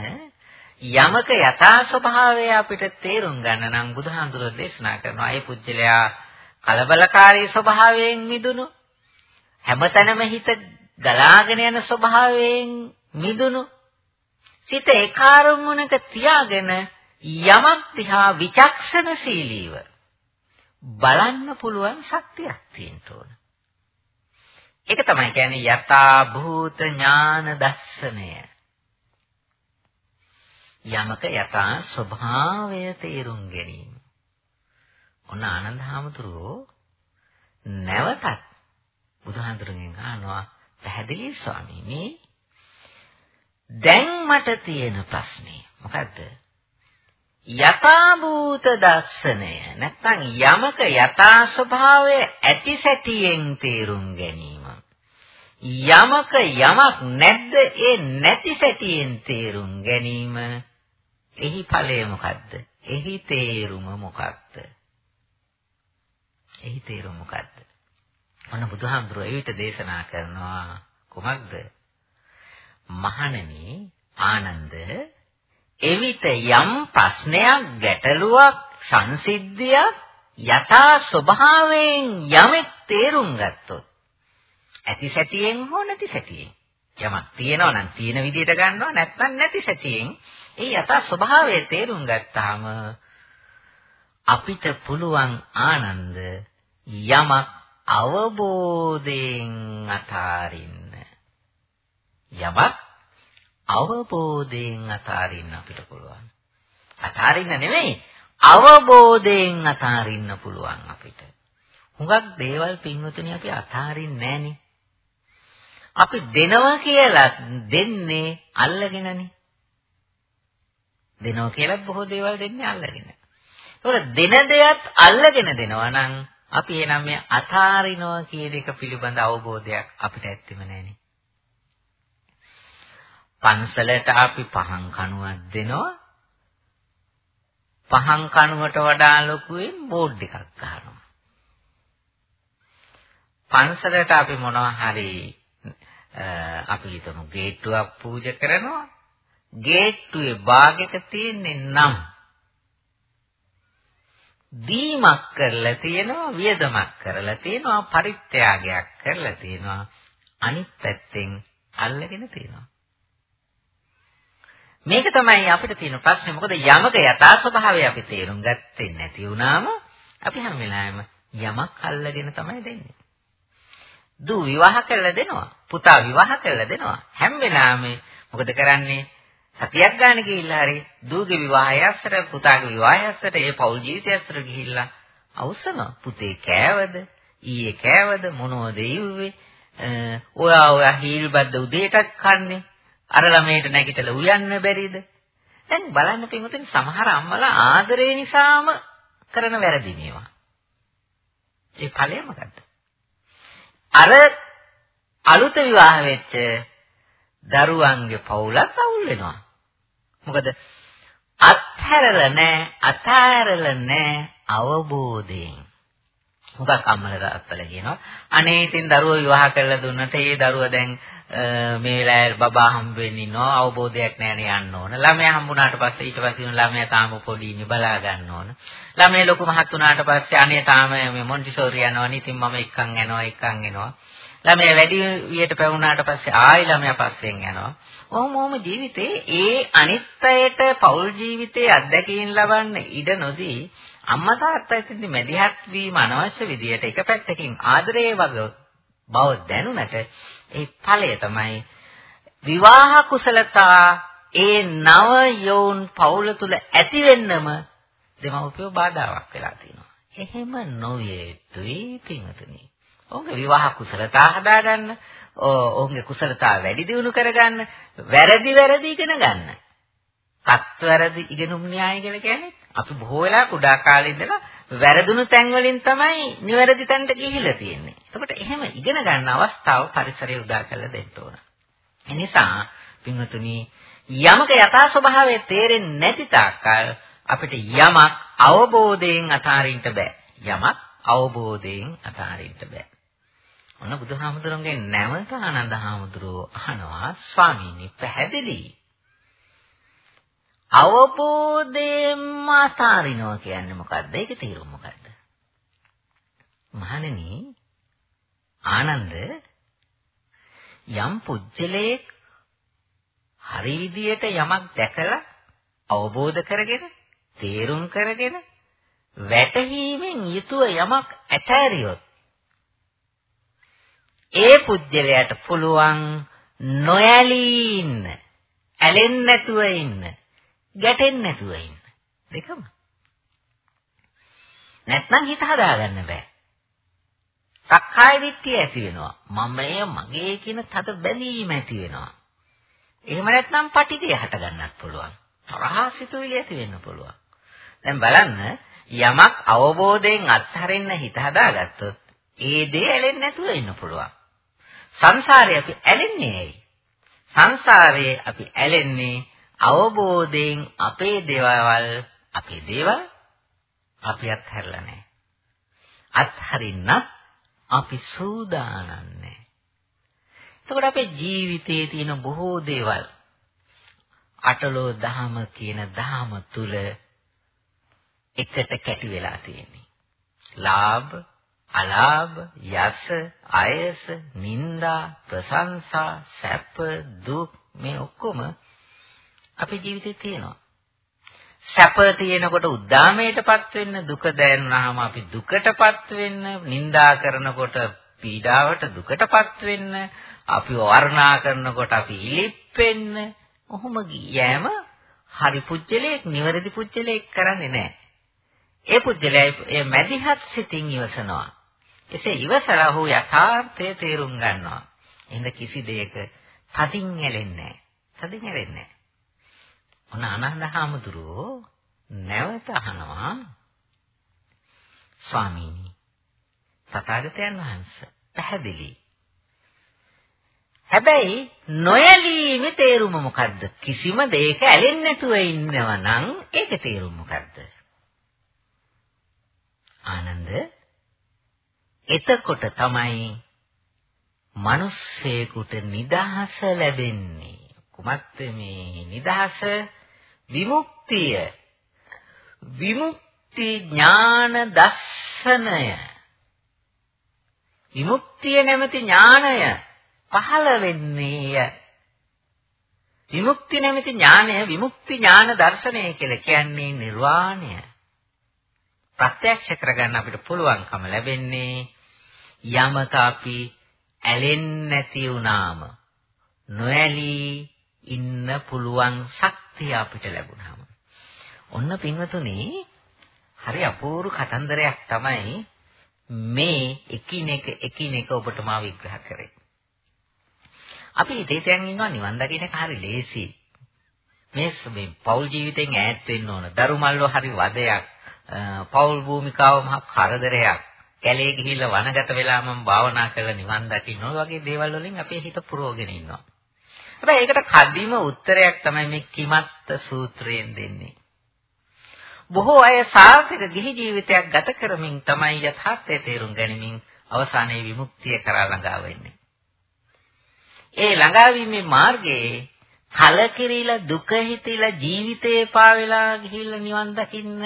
යමක යථා ස්වභාවය අපිට තේරුම් ගන්න නම් බුදුහාඳුර දේශනා කරනවා ඒ පුජ්‍යලයා කලබලකාරී ස්වභාවයෙන් මිදුණු හැමතැනම හිත ගලාගෙන යන ස්වභාවයෙන් මිදුණු සිත ඒකාරමුණක තියාගෙන යමක් දිහා විචක්ෂණශීලීව බලන්න පුළුවන් ශක්තියක් තියෙන්න ඕන. ඒක තමයි කියන්නේ යථා භූත ඥාන දර්ශනය. යමක යථා ස්වභාවය තේරුම් ගැනීම. ඔන්න ආනන්ද හාමුදුරුවෝ නැවතත් බුදුහාමුදුරගෙන් අහනවා පැහැදිලි ස්වාමීනි දැන් මට තියෙන ප්‍රශ්නේ මොකද්ද? යථාභූත දර්ශනය නැත්නම් යමක යථා ස්වභාවය ඇති සැටියෙන් තේරුම් ගැනීම යමක යමක් නැද්ද ඒ නැති සැටියෙන් තේරුම් ගැනීම එහි ඵලය මොකද්ද? එහි තේරුම මොකක්ද? එහි තේරුම මොකද්ද? ඔන්න බුදුහාමුදුරුවෝ එවිට දේශනා කරනවා කොහොමද? මහණනි ආනන්ද එවිට යම් ප්‍රශ්නයක් ගැටලුවක් සංසිද්ධියක් යථා ස්වභාවයෙන් යමෙක් තේරුම් ගත්තොත් ඇති සැටියෙන් හෝ නැති සැටියෙන්. යමක් තියෙනවා නම් තියෙන විදිහට ගන්නවා නැත්නම් නැති සැටියෙන් ඒ යථා ස්වභාවය තේරුම් ගත්තාම අපිට පුළුවන් ආනන්ද යමක් අවබෝධයෙන් අතාරින්න. යමක් අවබෝධයෙන් අතාරින්න අපිට පුළුවන්. අතාරින්න නෙමෙයි අවබෝධයෙන් අතාරින්න පුළුවන් අපිට. හුඟක් දේවල් පින්වතුනි අපි අතාරින්නේ නැහනේ. අපි දෙනවා කියලා දෙන්නේ අල්ලගෙනනේ. දෙනවා කියලා බොහෝ දේවල් දෙන්නේ අල්ලගෙන. ඒකට දෙන දෙයත් අල්ලගෙන දෙනවා නම් අපි එනම් මේ අතාරිනවා කියන එක පිළිබඳ අවබෝධයක් අපිට ඇත්තෙම නැහෙනේ. පන්සලට අපි පහන් කණුවක් දෙනවා. පහන් කණුවට වඩා ලොකුවෙන් බෝඩ් එකක් ගන්නවා. පන්සලට අපි මොනවා හරි අපි හිතමු ගේට්ටුවක් පූජා කරනවා. ගේට්ටුවේ භාගයක තියෙන්නේ නම්. දීමක් කරලා තියෙනවා වියදමක් කරලා තියෙනවා පරිත්‍යාගයක් කරලා තියෙනවා. අනිත් පැත්තෙන් අල්ලගෙන තියෙනවා. මේක තමයි අපිට තියෙන ප්‍රශ්නේ. මොකද යමක යථා ස්වභාවය අපි තේරුම් ගත්තේ නැති වුණාම අපි හැම වෙලාවෙම යමක් අල්ලගෙන තමයි දෙන්නේ. දූ විවාහ කරලා දෙනවා. පුතා විවාහ කරලා දෙනවා. හැම වෙලාවෙම මොකද කරන්නේ? සතියක් ගන්න ගිහිල්ලා හරි දූගේ විවාහය අස්සර පුතාගේ විවාහය අස්සර ඒ පෞල් ජීවිතය අස්සර ගිහිල්ලා අවසන. පුතේ කෑවද? ඊයේ කෑවද? මොනවද ඉව්වේ? ඔයා ඔයා හීල් බද්ද උදේටත් කන්නේ. අර ළමයට නැගිටලා උයන්න බැරිද? දැන් බලන්න පින්වතුනි සමහර අම්මලා ආදරේ නිසාම කරන වැරදි මේවා. ඒ ඵලය මොකද්ද? අර අලුත විවාහ වෙච්ච දරුවන්ගේ පවුලත් අවුල් වෙනවා. මොකද අත්හැරලා නැහැ, අතාරලා නැහැ අවබෝධයෙන්. මොකක් අම්මලා තාත්තලා කියනවා. අනේ ඉතින් දරුවෝ විවාහ කරලා දුන්නට ඒ දරුවා දැන් මේ වෙලාවේ බබා හම්බ වෙන්නේ ඉන්නවා අවබෝධයක් නැහැනේ යන්න ඕන. ළමයා හම්බුණාට පස්සේ ඊට පස්සේ ළමයා තාම පොඩි ඉන්නේ බලා ගන්න ඕන. ළමයා ලොකු මහත් වුණාට පස්සේ අනේ තාම මේ මොන්ටිසෝරි යනවනේ ඉතින් මම එක්කන් යනවා එක්කන් එනවා. ළමයා වැඩි වියට පැවුනාට පස්සේ ආයි ළමයා පස්සෙන් යනවා. ඔහොම ඔහොම ජීවිතේ ඒ අනිත්‍යයට පෞල් ජීවිතයේ අත්දැකීම් ලබන්න ඉඩ නොදී අම්මා තාත්තා ඉතින් මැදිහත් වීම අනවශ්‍ය විදියට එක පැත්තකින් ආදරේ වගේ බව දැනුණට ඒ ඵලය තමයි විවාහ කුසලතා ඒ නව යෝන් පෞල තුල ඇති වෙන්නම දෙමව්පියෝ බාධාවක් වෙලා තියෙනවා. එහෙම නොවේ තුයි පින්වතුනි. ඔවුන්ගේ විවාහ කුසලතා හදාගන්න, ඔවුන්ගේ කුසලතා වැඩි දියුණු කරගන්න, වැරදි වැරදි ඉගෙන ගන්න. තත්වැරදි ඉගෙනුම් න්‍යාය කියලා කියන්නේ අපි බොහෝ වෙලා කුඩා කාලේ ඉඳලා වැරදුණු තැන් වලින් තමයි නිවැරදි තැනට ගිහිල්ලා තියෙන්නේ. එතකොට එහෙම ඉගෙන ගන්න අවස්ථාව පරිසරය උදා කරලා දෙන්න ඕන. ඒ නිසා පින්වතුනි යමක යථා ස්වභාවය තේරෙන්නේ නැති තාක්කල් අපිට යමක් අවබෝධයෙන් අතාරින්න බෑ. යමක් අවබෝධයෙන් අතාරින්න බෑ. ඔන්න බුදුහාමුදුරන්ගේ නැවත ආනන්ද හාමුදුරුවෝ අහනවා ස්වාමීනි පැහැදිලි. අවබෝධයෙන්ම අතාරිනවා කියන්නේ මොකද්ද? ඒකේ තේරුම මොකද්ද? මහණෙනි ආනන්ද යම් පුජ්‍යලයක් හරි විදියට යමක් දැකලා අවබෝධ කරගෙන තේරුම් කරගෙන වැටහීමෙන් යුතුව යමක් ඇතෑරියොත් ඒ පුජ්‍යලයට පුළුවන් නොඇලී ඉන්න, ඇලෙන්නේ නැතුව ඉන්න, ගැටෙන්නේ නැතුව ඉන්න. දෙකම. නැත්නම් හිත හදාගන්න බෑ. සක්කාය දිට්ඨිය ඇති වෙනවා. මමය මගේ කියන තද බැඳීම ඇති වෙනවා. එහෙම නැත්නම් පටිඝය හට ගන්නත් පුළුවන්. තරහා සිතුවිලි ඇති වෙන්න පුළුවන්. දැන් බලන්න යමක් අවබෝධයෙන් අත්හරින්න හිත හදාගත්තොත් ඒ දේ ඇලෙන්නේ නැතුව ඉන්න පුළුවන්. සංසාරේ අපි ඇලෙන්නේ ඇයි? සංසාරේ අපි ඇලෙන්නේ අවබෝධයෙන් අපේ දේවල් අපේ දේවල් අපි අත්හැරලා නැහැ. අත්හරින්නත් අපි සූදානම් නැහැ. එතකොට අපේ ජීවිතයේ තියෙන බොහෝ දේවල් අටලෝ දහම කියන දහම තුල එකට කැටි වෙලා තියෙන්නේ. ලාභ, අලාභ, යස, අයස, නිന്ദා, ප්‍රශංසා, සැප, දුක් මේ ඔක්කොම අපේ ජීවිතේ තියෙනවා. සැප තියෙනකොට උද්දාමයටපත් වෙන්න, දුක දැනුනහම අපි දුකටපත් වෙන්න, නිന്ദා කරනකොට පීඩාවට දුකටපත් වෙන්න, අපි වර්ණා කරනකොට අපි ඉලිප් වෙන්න, ඔහොම යෑම හරි පුජ්‍යලයක්, නිවැරදි පුජ්‍යලයක් කරන්නේ නැහැ. ඒ පුජ්‍යලය මැදිහත් සිතින් ඉවසනවා. එසේ ඉවසලා ඔහු යථාර්ථය තේරුම් ගන්නවා. එහෙනම් කිසි දෙයක තදින් ඇලෙන්නේ නැහැ. තදින් ඇලෙන්නේ නැහැ. ඔන්න ආනන්ද හාමුදුරුවෝ නැවත අහනවා ස්වාමීනි තථාගතයන් වහන්සේ පැහැදිලි හැබැයි නොයලීමේ තේරුම මොකද්ද කිසිම දෙයක ඇලෙන්නේ නැතුව ඉන්නවා නම් ඒකේ තේරුම මොකද්ද ආනන්ද එතකොට තමයි මිනිස්සෙකුට නිදහස ලැබෙන්නේ. කුමක්ද මේ නිදහස? විමුක්තිය. විමුක්ති ඥාන දස්සනය විමුක්තිය නැමැති ඥානය පහළ වෙන්නේය. විමුක්ති නැමැති ඥානය විමුක්ති ඥාන දර්ශනය කියලා කියන්නේ නිර්වාණය. ප්‍රත්‍යක්ෂ කරගන්න අපිට පුළුවන්කම ලැබෙන්නේ යමක අපි ඇලෙන්නේ නැති වුණාම නොඇලී ඉන්න පුළුවන් ශක්තිය අපිට ලැබුණාම. ඔන්න පින්වතුනි හරි අපූර්ව කතන්දරයක් තමයි මේ එකිනෙක එකිනෙක ඔබට මා විග්‍රහ කරේ. අපි හිතේතයන් ඉන්නවා නිවන් දකින්න එක හරි ලේසි. මේ මේ පෞල් ජීවිතෙන් ඈත් වෙන්න ඕන. දරුමල්ව හරි වදයක්. පෞල් භූමිකාව මහ කරදරයක්. කැලේ ගිහිල්ලා වනගත වෙලා මම භාවනා කරලා නිවන් දකින්න ඕන වගේ දේවල් වලින් අපේ හිත පුරවගෙන ඉන්නවා. හැබැයි ඒකට කදිම උත්තරයක් තමයි මේ කිමත්ත සූත්‍රයෙන් දෙන්නේ. බොහෝ අය සාර්ථක ගිහි ජීවිතයක් ගත කරමින් තමයි යථාර්ථය තේරුම් ගනිමින් අවසානයේ විමුක්තිය කරා ළඟා වෙන්නේ. ඒ ළඟාවීමේ මාර්ගයේ කලකිරීලා දුක හිතිලා ජීවිතේ පාවෙලා ගිහිල්ලා නිවන් දකින්න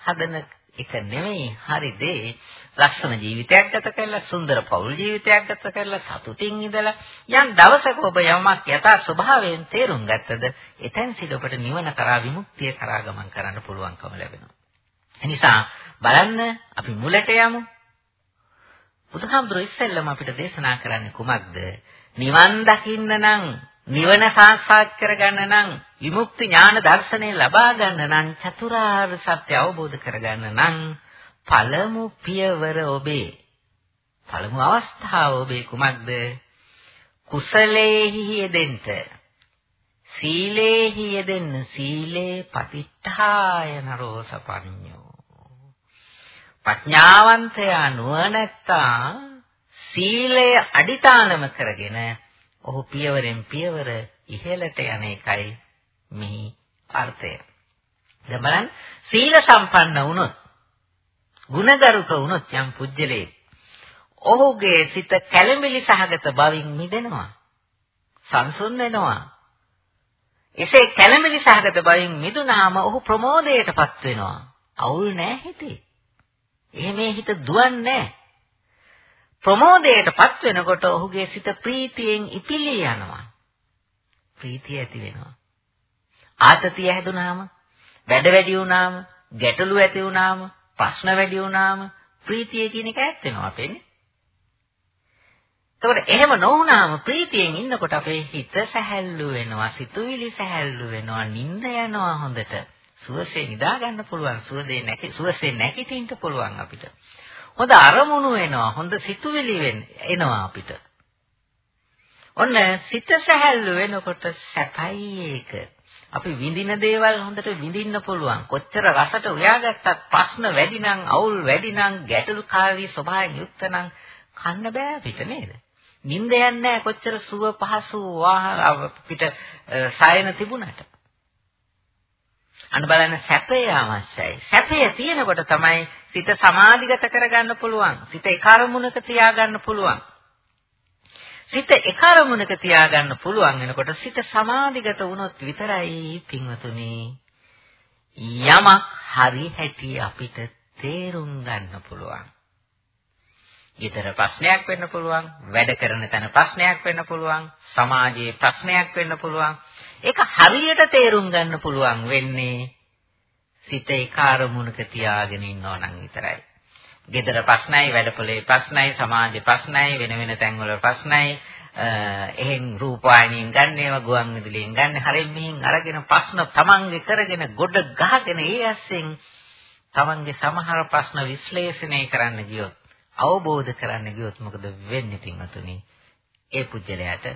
හදන එක නෙමෙයි හරි දේ ලක්ෂණ ජීවිතයක් ගත කරලා සුන්දර පෞල් ජීවිතයක් ගත කරලා සතුටින් ඉඳලා යම් දවසක ඔබ යමක් යථා ස්වභාවයෙන් තේරුම් ගත්තද එතෙන් සිට ඔබට නිවන කරා විමුක්තිය කරා ගමන් කරන්න පුළුවන්කම ලැබෙනවා. එනිසා බලන්න අපි මුලට යමු. බුදුහාමුදුරුවෝ ඉස්සෙල්ලම අපිට දේශනා කරන්නේ කුමක්ද? නිවන් දකින්න නම් නිවන සාක්ෂාත් කරගන්න නම් විමුක්ති ඥාන දර්ශනය ලබා ගන්න නම් චතුරාර්ය සත්‍ය අවබෝධ කරගන්න නම් පළමු පියවර ඔබේ පළමු අවස්ථාව ඔබේ කුමක්ද කුසලේහි යෙදෙන්න සීලේහි යෙදෙන්න සීලේ පතිට්ඨාය නරෝ සපඤ්ඤෝ ප්‍රඥාවන්තයා නුවණැත්තා සීලය අඩිතාලම කරගෙන ඔහු පියවරෙන් පියවර ඉහළට යන එකයි මෙහි අර්ථය. දැන් බලන්න සීල සම්පන්න වුණොත් ගුණගරුක වුණොත් යම් පුජ්‍යලේ ඔහුගේ සිත කැළඹිලි සහගත බවින් මිදෙනවා. සංසුන් වෙනවා. එසේ කැළඹිලි සහගත බවින් මිදුනාම ඔහු ප්‍රමෝදයටපත් වෙනවා. අවුල් නැහැ හිතේ. එහෙම හිත දුවන්නේ නැහැ. ප්‍රමෝදයටපත් වෙනකොට ඔහුගේ සිත ප්‍රීතියෙන් ඉපිලී යනවා. ප්‍රීතිය ඇති වෙනවා. ආතතිය හැදුනාම, වැඩ වැඩි වුණාම, ගැටලු ඇති වුණාම, ප්‍රශ්න වැඩි වුණාම ප්‍රීතිය කියන එක ඈත් වෙනවා අපේනේ. එතකොට එහෙම නොවුනාම ප්‍රීතියෙන් ඉන්නකොට අපේ හිත සැහැල්ලු වෙනවා, සිතුවිලි සැහැල්ලු වෙනවා, නිින්ද යනවා හොඳට. සුවසේ නිදා ගන්න පුළුවන්, සුවසේ නැති සුවසේ නැගිටින්න පුළුවන් අපිට. හොඳ අරමුණු එනවා, හොඳ සිතුවිලි එනවා අපිට. ඔන්න සිත සැහැල්ලු වෙනකොට සැපයි ඒක. අපි විඳින දේවල් හොඳට විඳින්න පුළුවන්. කොච්චර රසට උයාගත්තත් ප්‍රශ්න වැඩි නම්, අවුල් වැඩි නම්, ගැටලුකාරී ස්වභාවයෙන් යුක්ත නම් කන්න බෑ අපිට නේද? නිින්ද යන්නේ නැහැ කොච්චර සුව පහසු වාහ පිට සායන තිබුණාට. අන්න බලන්න සැපය අවශ්‍යයි. සැපය තියෙනකොට තමයි සිත සමාධිගත කරගන්න පුළුවන්. සිත ඒ කර්මුණක තියාගන්න පුළුවන්. සිත එක අරමුණක තියාගන්න පුළුවන් වෙනකොට සිත සමාධිගත වුණොත් විතරයි පින්වතුනි යමක් හරි හැටි අපිට තේරුම් ගන්න පුළුවන්. ඊතර ප්‍රශ්නයක් වෙන්න පුළුවන්, වැඩ කරන තැන ප්‍රශ්නයක් වෙන්න පුළුවන්, සමාජයේ ප්‍රශ්නයක් වෙන්න පුළුවන්. ඒක හරියට තේරුම් ගන්න පුළුවන් වෙන්නේ සිත එක අරමුණක තියාගෙන ඉන්නෝ නම් විතරයි. ගෙදර ප්‍රශ්නයි, වැඩපොලේ ප්‍රශ්නයි, සමාජ ප්‍රශ්නයි, වෙන වෙන තැන්වල ප්‍රශ්නයි, එහෙන් රූපවාහිනියෙන් ගන්න ඒවා ගුවන් විදුලියෙන් ගන්න හරින් මෙහින් අරගෙන ප්‍රශ්න තමන්ගේ කරගෙන ගොඩ ගහගෙන ඒ ඇස්සෙන් තමන්ගේ සමහර ප්‍රශ්න විශ්ලේෂණය කරන්න ගියොත් අවබෝධ කරන්න ගියොත් මොකද වෙන්නේ පින්වතුනි? ඒ පුජ්‍යලයට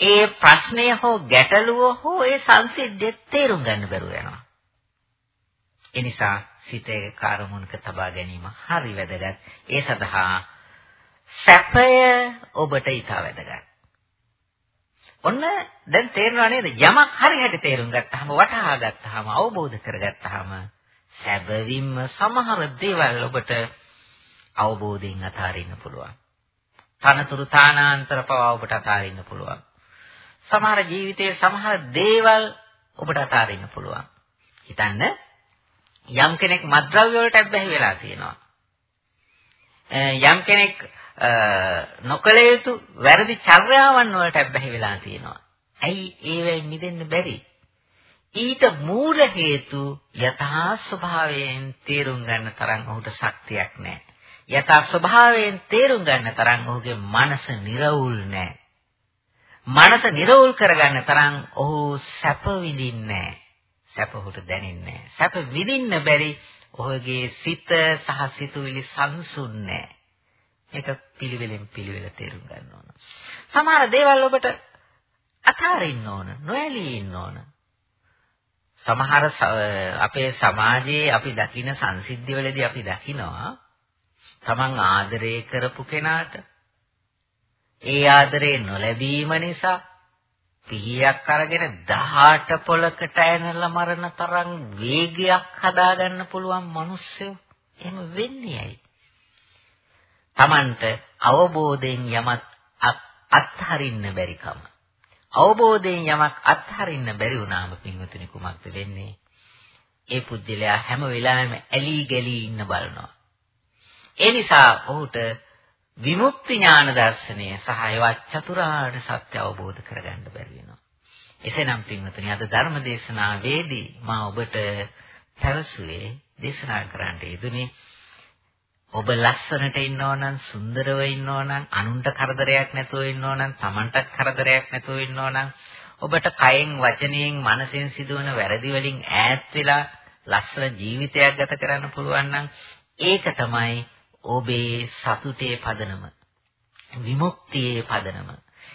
ඒ ප්‍රශ්නය හෝ ගැටලුව හෝ ඒ සංසිද්ධිය තේරුම් ගන්න බැරුව යනවා. ඒ නිසා සිතේ කාර්මුණක තබා ගැනීම හරි වැදගත්. ඒ සඳහා සැපය ඔබට ඊට වැදගත්. ඔන්න දැන් තේරෙනව නේද? යමක් හරියට තේරුම් ගත්තාම වටහා ගත්තාම අවබෝධ කරගත්තාම සැබවින්ම සමහර දේවල් ඔබට අවබෝධයෙන් අතාරින්න පුළුවන්. තනතුරු තානාන්තර පවා ඔබට අතාරින්න පුළුවන්. සමහර ජීවිතයේ සමහර දේවල් ඔබට අතාරින්න පුළුවන්. හිතන්න යම් කෙනෙක් මත්ද්‍රව්‍ය වලට ඇබ්බැහි වෙලා තියෙනවා. යම් කෙනෙක් නොකල යුතු වැරදි චර්යාවන් වලට ඇබ්බැහි වෙලා තියෙනවා. ඇයි ඒවෙන් මිදෙන්න බැරි? ඊට මූල හේතු යථා ස්වභාවයෙන් තේරුම් ගන්න තරම් ඔහුට ශක්තියක් නැහැ. යථා ස්වභාවයෙන් තේරුම් ගන්න තරම් ඔහුගේ මනස නිර්වුල් නැහැ. මනස නිරවුල් කරගන්න තරම් ඔහු සැප විඳින්නේ සැප ඔහුට දැනෙන්නේ සැප විඳින්න බැරි ඔහුගේ සිත සහ සිතුවිලි සංසුන්නේ මේක පිළිවෙලෙන් පිළිවෙල තේරුම් ගන්න ඕන. සමහර දේවල් ඔබට අතාරින්න ඕන, නොඇලී ඉන්න ඕන. සමහර අපේ සමාජයේ අපි දකින සංසිද්ධිවලදී අපි දකිනවා තමන් ආදරය කරපු කෙනාට ඒ ආදරේ නොලැබීම නිසා පිහියක් අරගෙන 18 පොලකට ඇනලා මරණ තරම් වේගයක් හදාගන්න පුළුවන් මිනිස්සු එහෙම වෙන්නේ ඇයි? Tamanට අවබෝධයෙන් යමක් අත්හරින්න බැරිකම. අවබෝධයෙන් යමක් අත්හරින්න බැරි වුණාම පින්වතුනි කුමක්ද වෙන්නේ? ඒ පුජ්‍යලයා හැම වෙලාවෙම ඇලී ගලී ඉන්න බලනවා. ඒ නිසා ඔහුට විමුක්ති ඥාන දර්ශනය සහ ඒවත් චතුරාර්ය සත්‍ය අවබෝධ කරගන්න බැරි වෙනවා. එසේනම් පින්වතුනි අද ධර්ම දේශනාවේදී මා ඔබට පැවසුවේ දේශනා කරන්න යෙදුනේ ඔබ ලස්සනට ඉන්නෝ නම් සුන්දරව ඉන්නෝ නම් අනුන්ට කරදරයක් නැතුව ඉන්නෝ නම් Tamanටත් කරදරයක් නැතුව ඉන්නෝ නම් ඔබට කයෙන් වචනයෙන් මනසෙන් සිදුවන වැරදි වලින් ඈත් වෙලා ලස්සන ජීවිතයක් ගත කරන්න පුළුවන් නම් ඒක තමයි ඔබේ සතුටේ පදනම විමුක්තියේ පදනම.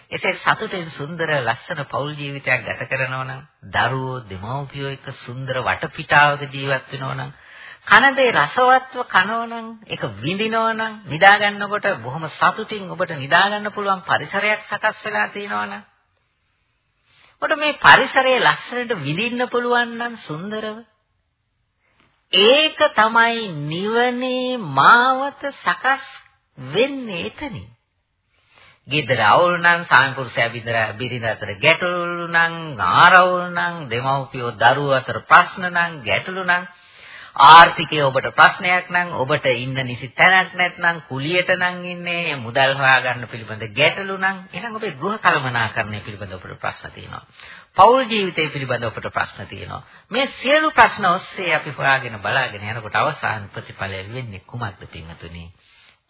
එසේ සතුටෙන් සුන්දර ලස්සන පෞල් ජීවිතයක් ගත කරනවා නම් දරුවෝ දෙමව්පියෝ එක්ක සුන්දර වටපිටාවක ජීවත් වෙනවා නම් කන දේ රසවත්ව කනවනම් ඒක විඳිනවනම් නිදා ගන්නකොට බොහොම සතුටින් ඔබට නිදා ගන්න පුළුවන් පරිසරයක් සකස් වෙලා තියෙනවනම් ඔබට මේ පරිසරයේ ලස්සනට විඳින්න පුළුවන් නම් සුන්දරව ඒක තමයි නිවනේ මාවත සකස් වෙන්නේ එතනින්. ගෙදර අවුල් නම් සාමිපුරුෂයා බින්දර බිරිඳ අතර ගැටලු නම් ආරවුල් නම් දෙමව්පියෝ දරුවෝ අතර ප්‍රශ්න නම් ගැටලු නම් ආර්ථිකය ඔබට ප්‍රශ්නයක් නම් ඔබට ඉන්න නිසි තැනක් නැත්නම් කුලියට නම් ඉන්නේ මුදල් හොයාගන්න පිළිබඳ ගැටලු නම් එහෙනම් ඔබේ ගෘහ කළමනාකරණය පිළිබඳ ඔබට ප්‍රශ්න තියෙනවා. පෞල් ජීවිතය පිළිබඳ ඔබට ප්‍රශ්න තියෙනවා. මේ සියලු ප්‍රශ්න ඔස්සේ අපි හොයාගෙන බලාගෙන යනකොට අවසාන ප්‍රතිඵලය වෙන්නේ කුමක්ද පින්වතුනි?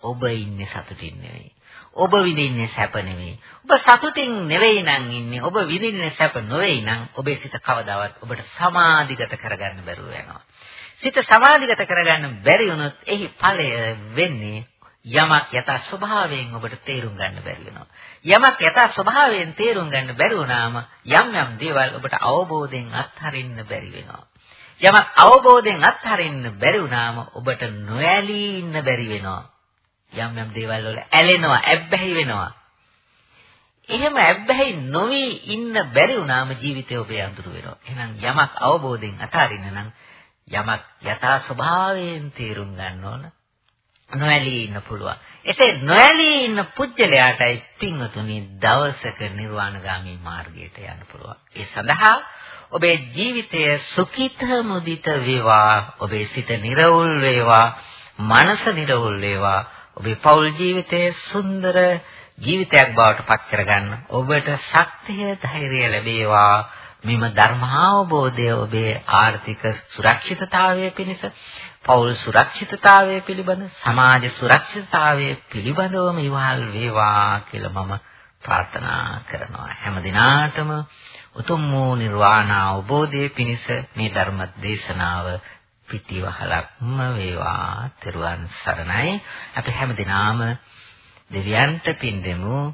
ඔබ ඉන්නේ සතුටින් නෙවෙයි. ඔබ විඳින්නේ සැප නෙවෙයි. ඔබ සතුටින් නෙවෙයි නම් ඉන්නේ. ඔබ විඳින්නේ සැප නොවේයි නම් ඔබේ සිත කවදාවත් ඔබට සමාධිගත කරගන්න බැරුව යනවා. සිත සමාධිගත කරගන්න බැරි වුණොත් එහි ඵලය වෙන්නේ යමක් යථා ස්වභාවයෙන් ඔබට තේරුම් ගන්න බැරි වෙනවා. යමක් යථා ස්වභාවයෙන් තේරුම් ගන්න බැරි වුණාම යම් යම් දේවල් ඔබට අවබෝධයෙන් අත්හරින්න බැරි වෙනවා. යමක් අවබෝධයෙන් අත්හරින්න බැරි වුණාම ඔබට නොඇලී ඉන්න බැරි වෙනවා. යම් යම් දේවල් වල ඇලෙනවා, ඇබ්බැහි වෙනවා. එහෙම ඇබ්බැහි නොවි ඉන්න බැරි වුණාම ජීවිතය ඔබේ අඳුර වෙනවා. එහෙනම් යමක් අවබෝධයෙන් අතාරින්න නම් යමක් යථා ස්වභාවයෙන් තේරුම් ගන්න ඕන. නොඇලී ඉන්න පුළුවන්. එසේ නොඇලී ඉන්න පුජ්‍යලයාටයි පින්වතුනි දවසක නිර්වාණගාමී මාර්ගයට යන්න පුළුවන්. ඒ සඳහා ඔබේ ජීවිතය සුඛිත මුදිත වේවා. ඔබේ සිත නිර්වුල් වේවා. මනස නිර්වුල් වේවා. ඔබේ පෞල් ජීවිතය සුන්දර ජීවිතයක් බවට පත් කරගන්න ඔබට ශක්තිය ධෛර්යය ලැබේවා මෙම ධර්මාවබෝධය ඔබේ ආර්ථික සුරක්ෂිතතාවය පිණිස පෞල් සුරක්ෂිතතාවය පිළිබඳ සමාජ සුරක්ෂිතතාවය පිළිබඳවම ඉවහල් වේවා කියලා මම ප්‍රාර්ථනා කරනවා. හැම දිනාටම උතුම් වූ නිර්වාණ අවබෝධය පිණිස මේ ධර්ම දේශනාව පිටිවහලක්ම වේවා. තෙරුවන් සරණයි. අපි හැම දිනාම දෙවියන්ට පින් දෙමු.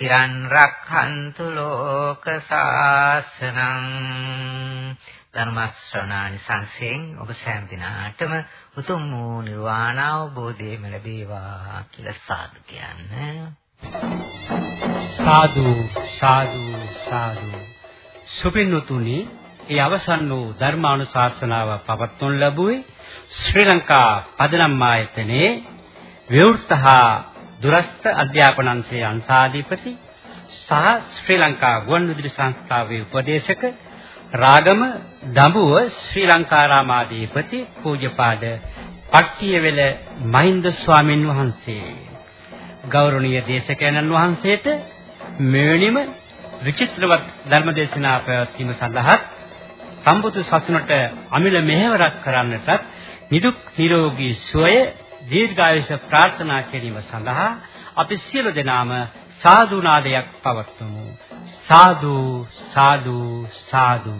චිරන් රක්ඛන්තු ලෝක සාසනං. ධර්ම ශ්‍රවණානි සංසයෙන් ඔබ සෑම දිනාටම උතුම් වූ නිර්වාණ අවබෝධයම ලැබේවා කියලා සාදු කියන්නේ. සාදු සාදු සාදු. සුපින්නුතුනි ඒ අවසන් වූ ධර්මානුශාසනාව පවත්වනු ලැබුවේ ශ්‍රී ලංකා පදනම් ආයතනයේ විවෘතහා දුරස්ත අධ්‍යාපන අංශයේ අංශාධිපති සහ ශ්‍රී ලංකා ගුවන්විදුලි සංස්ථාවේ උපදේශක රාගම දඹුව ශ්‍රී ලංකාරාමාධිපති පූජ්‍යපාද පට්ටියවෙල මහින්ද ස්වාමින් වහන්සේ. ගෞරවනීය දේශකයන්න් වහන්සේට මෙවැනිම විචිත්‍රවත් ධර්මදේශනා පැවැත්වීම සඳහා සම්බුදු සසුනට අමිල මෙහෙවරක් කරන්නටත් නිදුක් නිරෝගී සුවය දීර්ඝායුෂ ප්‍රාර්ථනා කිරීම සඳහා අපි සියලු දෙනාම සාදු නාදයක් පවත්වමු. සාදු සාදු සාදු.